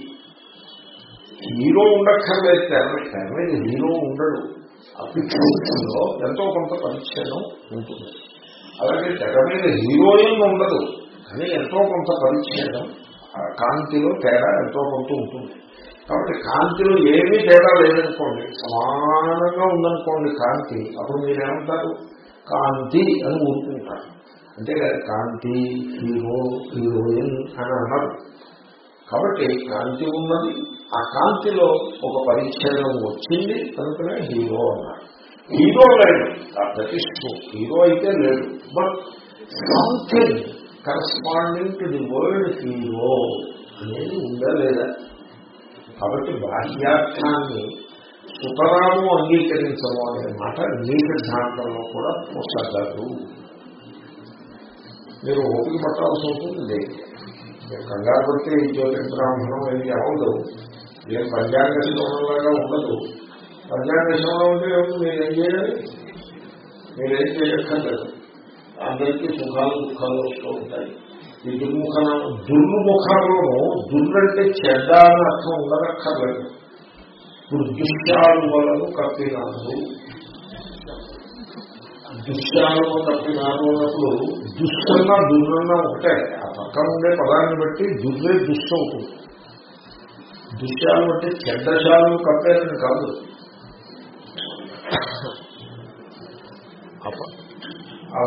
హీరో ఉండక్కర్లేదు. తెర తెర మీద హీరో ఉండడు. ఆ పిక్చర్లో ఎంతో కొంత పరిచయం ఉంటుంది. అలాగే తెర మీద హీరోయిన్ ఉండదు. కానీ ఎంతో కొంత పరిచ్ఛేదం ఆ కాంతిలో తేడా ఎంతో కొంత ఉంటుంది. కాబట్టి కాంతిలో ఏమీ తేడా లేదనుకోండి సమానంగా ఉందనుకోండి కాంతి అప్పుడు మీరేమంటారు? కాంతి అని ఊరుకుంటారు. అంతేకాదు కాంతి హీరో హీరోయిన్ అని అన్నారు కాబట్టి కాంతి ఉన్నది ఆ కాంతిలో ఒక పరిచ్ఛేదం వచ్చింది కనుకనే హీరో అన్నారు. హీరో లేడు దట్ ఇస్ ట్రూ హీరో అయితే లేడు but something corresponding to the world hero అనేది ఉందా లేదా? కాబట్టి బాహ్యార్థాన్ని సుతరాము అంగీకరించము అనే మాట నీ సిద్ధాంతంలో కూడా పొసగదు మీరు ఓపిక పట్టాల్సి ఉంటుంది మీరు కంగారు పడితే ఈ జ్యోతి బ్రాహ్మణం అనేది అవ్వదు నేను పంచాంగ ఉండదు. పంచాంగ విషయంలో ఉంటే మీరు ఏం చేయాలి? మీరేం చేయక్కర్లేదు. అందరికీ సుఖాలు దుఃఖాలు వస్తూ ఉంటాయి. ఈ దుర్ముఖ దుర్ముఖంలో దుర్రంటే చెడ్డ అని అర్థం ఉండనక్కర్లేదు. ఇప్పుడు దుష్టాలు వలను కప్పినాను దుష్టాలు కప్పినాను అన్నప్పుడు దుష్టన్నా దుర్రన్నా ఒకటే. ఆ పక్కన ఉండే పదాన్ని బట్టి దుర్రే దుష్టం అవుతుంది. దుష్టాలు అంటే చెడ్డశాలు కప్పారని కాదు. ఆ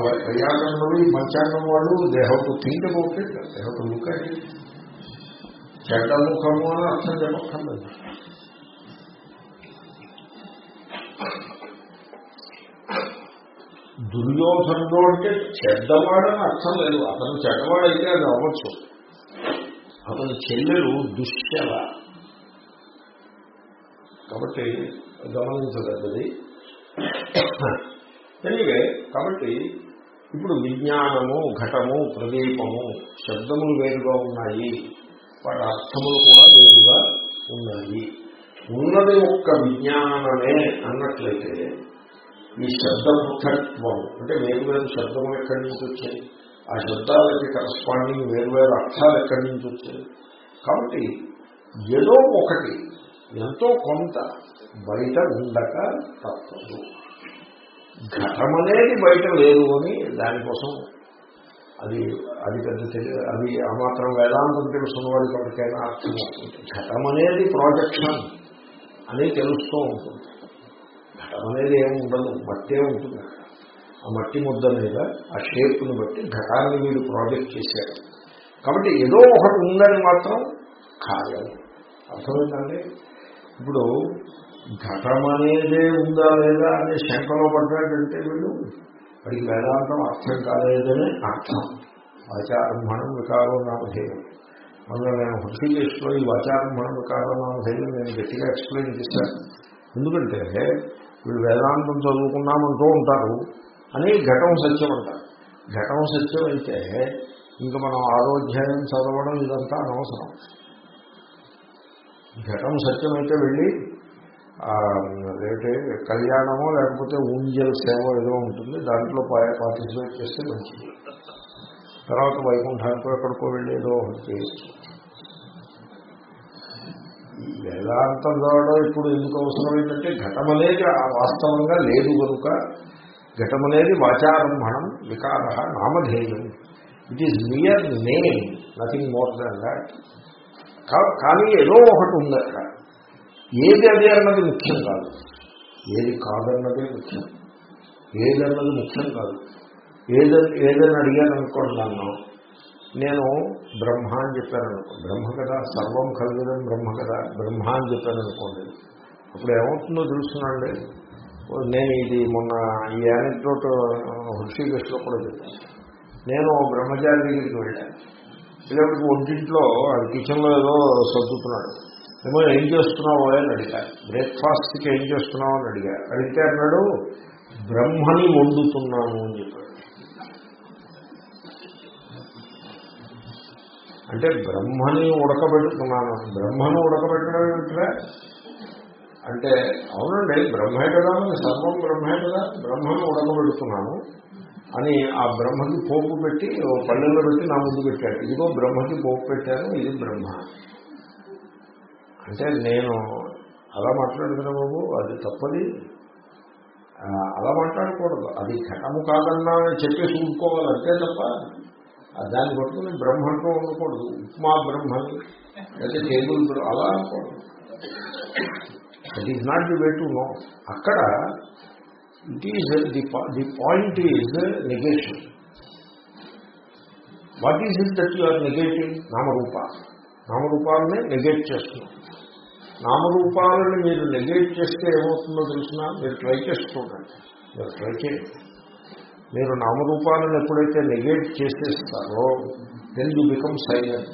ఈ పంచాంగం వాళ్ళు దేహకు థింక్ అబౌట్ ఇట్ దేహకు లుక్ అది చెడ్డ ముఖము అని అర్థం చెప్పక్కర్లేదు. దుర్యోధనుడు అంటే చెడ్డవాడని అర్థం లేదు. అతను చెడ్డవాడైతే అది అవ్వచ్చు. అతని చెల్లెలు దుశ్శల కాబట్టి గమనించదగ్గది ఎనివే కాబట్టి ఇప్పుడు విజ్ఞానము ఘటము ప్రదీపము శబ్దములు వేరుగా ఉన్నాయి. వాటి అర్థములు కూడా వేరుగా ఉన్నాయి. ఉన్నది ఒక్క విజ్ఞానమే అన్నట్లయితే ఈ శబ్దముఖత్వం అంటే వేరువేరు శబ్దములు ఎక్కడి నుంచి వచ్చాయి? ఆ శబ్దాలకి కరస్పాండింగ్ వేరువేరు అర్థాలు ఎక్కడి నుంచి వచ్చాయి? కాబట్టి ఏదో ఒకటి ఎంతో కొంత బయట ఉండక తప్పదు. ఘటం అనేది బయట లేదు అని దానికోసం అది అది పెద్ద తెలియదు అది ఆ మాత్రం వేదాంతం తెలుసున్న వాడికి ఎవరికైనా అర్థం అవుతుంది ఘటం అనేది ప్రాజెక్షన్ అని తెలుస్తూ ఉంటుంది. ఘటం అనేది ఏమి ఉండదు మట్టే ఉంటుంది ఆ మట్టి ముద్ద మీద ఆ షేప్ని బట్టి ఘటాన్ని మీరు ప్రాజెక్ట్ చేశారు. కాబట్టి ఏదో ఒకటి ఉందని మాత్రం ఖాయం అర్థమైందండి? ఇప్పుడు ఘటం అనేదే ఉందా లేదా అనే శంకలో పడ్డాడంటే వీళ్ళు వాడికి వేదాంతం అర్థం కాలేదనే అర్థం. వాచారంభణం వికారం నామధేయం మొన్న నేను హృషికేశ్లో ఈ వాచారంభణం వికారం నామధేయం నేను గట్టిగా ఎక్స్ప్లెయిన్ చేశాను. ఎందుకంటే వీళ్ళు వేదాంతం చదువుకున్నామంటూ ఉంటారు అని ఘటం సత్యం అంటారు ఘటం సత్యం అయితే ఇంకా మనం ఆరోగ్యాన్ని చదవడం ఇదంతా అనవసరం. ఘటం సత్యం అయితే వెళ్ళి అదేంటి కళ్యాణమో లేకపోతే ఊంజల్ సేవ ఏదో ఉంటుంది దాంట్లో పార్టిసిపేట్ చేస్తే మంచిది. తర్వాత వైకుంఠానికి ఎక్కడికో వెళ్ళి ఏదో ఒకటి వేదాంతం చదవడం ఇప్పుడు ఎందుకు అవసరం ఏంటంటే ఘటమనేది వాస్తవంగా లేదు కనుక ఘటమనేది అనేది వాచారంభణం వికార నామధేయం. It is mere name nothing more than that కానీ ఏదో ఒకటి ఉంది అక్కడ ఏది అది అన్నది ముఖ్యం కాదు. ఏది కాదన్నదే ముఖ్యం. ఏదన్నది ముఖ్యం కాదు. ఏద ఏదని అడిగాను అనుకోండి నన్ను నేను బ్రహ్మ అని చెప్పాను అనుకో బ్రహ్మ కదా సర్వం కలిగిన బ్రహ్మ కదా బ్రహ్మ అని చెప్పాను అనుకోండి అప్పుడు ఏమవుతుందో తెలుస్తున్నాండి నేను ఇది మొన్న ఈ యానెక్డోట్ హృషికేశ్లో కూడా చెప్పాను. నేను బ్రహ్మచారి దగ్గరికి వెళ్ళాను. వెళ్ళేప్పటికి ఒంటింట్లో అది కిచెన్లో ఏదో సర్దుతున్నాడు. ఏమో ఏం చేస్తున్నావు అని అడిగా. బ్రేక్ఫాస్ట్కి ఏం చేస్తున్నావు అని అడిగా. అడిగితే అన్నాడు బ్రహ్మని వండుతున్నాను అని చెప్పాడు. అంటే బ్రహ్మని ఉడకబెడుతున్నాను. బ్రహ్మను ఉడకబెట్టడం ఏమిట్రా? అంటే అవునండి బ్రహ్మే కదా సర్వం బ్రహ్మే కదా బ్రహ్మను ఉడకబెడుతున్నాను అని ఆ బ్రహ్మకి పోపు పెట్టి పల్లెల్లో పెట్టి నా ముందు పెట్టాడు. ఇదిగో బ్రహ్మకి పోపు పెట్టాను ఇది బ్రహ్మ అంటే నేను అలా మాట్లాడుతున్నా బాబు అది తప్పది. అలా మాట్లాడకూడదు. అది ఘటము కాదన్నా చెప్పేసి ఊరుకోవాలి అంతే తప్ప దాన్ని పట్టుకుని బ్రహ్మంతో ఉండకూడదు. ఉప్మా బ్రహ్మని లేదా టేబుల్ అలా అనకూడదు that is not the way to know అక్కడ it is the the point is negation what is it that you are negating నామరూప నామరూపాలని నెగేట్ చేస్తున్నాం. నామరూపాలను మీరు నెగేట్ చేస్తే ఏమవుతుందో తెలిసినా మీరు ట్రై చేసుకోండి మీరు ట్రై చేయండి. మీరు నామరూపాలను ఎప్పుడైతే నెగేట్ చేసేస్తారో దెన్ యూ బికమ్ సైలెంట్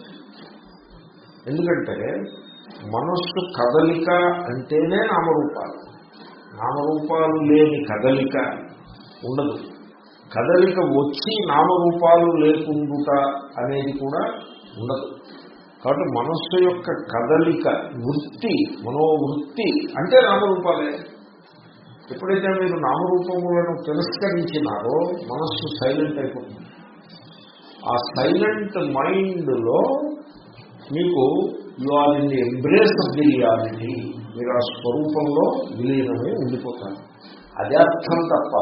ఎందుకంటే మనస్సు కదలిక అంటేనే నామరూపాలు. నామరూపాలు లేని కదలిక ఉండదు. కదలిక వచ్చి నామరూపాలు లేకుండుట అనేది కూడా ఉండదు. కాబట్టి మనస్సు యొక్క కదలిక వృత్తి మనోవృత్తి అంటే నామరూపాలే. ఎప్పుడైతే మీరు నామరూపములను తిరస్కరించినారో మనస్సు సైలెంట్ అయిపోతుంది. ఆ సైలెంట్ మైండ్లో మీకు you are in the embrace of the reality మీరు ఆ స్వరూపంలో విలీనమే ఉండిపోతారు. అదే అర్థం తప్ప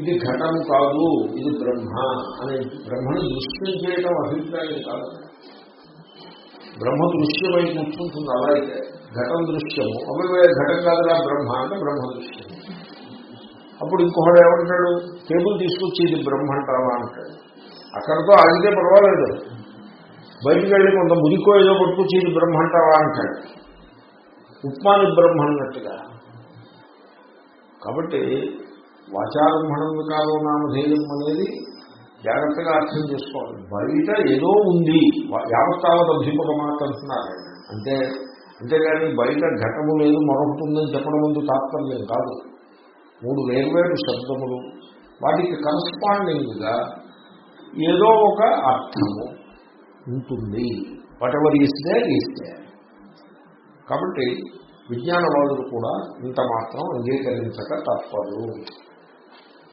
ఇది ఘటం కాదు ఇది బ్రహ్మ అనే బ్రహ్మను దృష్టి చేయడం అభిప్రాయం కాదు. బ్రహ్మ దృశ్యమై కూర్చుంటుంది అలా అయితే ఘటం దృశ్యము. అభివే ఘటం కాదురా బ్రహ్మ అంటే బ్రహ్మ దృశ్యము. అప్పుడు ఇంకొకడు ఏమంటాడు? టేబుల్ తీసుకొచ్చి ఇది బ్రహ్మ అంటావా అంటాడు. అక్కడితో ఆగితే పర్వాలేదు. బయటికి వెళ్ళి కొంత ముదికో ఏదో పట్టుకొచ్చి ఇది బ్రహ్మ అంటావా అంటాడు. ఉప్మాని బ్రహ్మ అన్నట్టుగా. కాబట్టి వాచారంభణం కాదు నామధేయం అనేది జాగ్రత్తగా అర్థం చేసుకోవాలి. బయట ఏదో ఉంది. యావత్తావత్ అభ్యుపగమాత్ అంటున్నారు అంటే అంతేగాని బయట ఘటము లేదు మరొకటి ఉందని చెప్పడం ముందు తాత్పర్యం కాదు. మూడు వేర్వేరు శబ్దములు వాటికి కరస్పాండింగ్గా ఏదో ఒక అర్థము ఉంటుంది. వాట్ ఎవర్ ఇస్తే కాబట్టి విజ్ఞానవాదులు కూడా ఇంత మాత్రం అంగీకరించక తప్పదు.